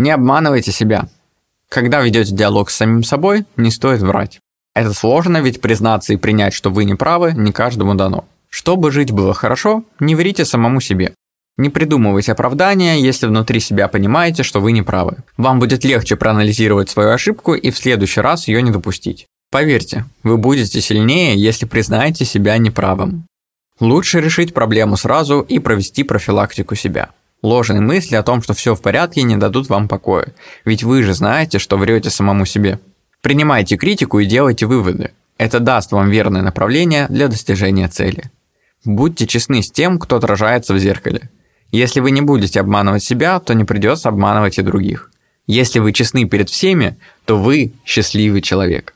Не обманывайте себя. Когда ведете диалог с самим собой, не стоит врать. Это сложно, ведь признаться и принять, что вы не правы, не каждому дано. Чтобы жить было хорошо, не врите самому себе. Не придумывайте оправдания, если внутри себя понимаете, что вы не правы. Вам будет легче проанализировать свою ошибку и в следующий раз ее не допустить. Поверьте, вы будете сильнее, если признаете себя неправым. Лучше решить проблему сразу и провести профилактику себя. Ложные мысли о том, что все в порядке, не дадут вам покоя, ведь вы же знаете, что врете самому себе. Принимайте критику и делайте выводы. Это даст вам верное направление для достижения цели. Будьте честны с тем, кто отражается в зеркале. Если вы не будете обманывать себя, то не придется обманывать и других. Если вы честны перед всеми, то вы счастливый человек.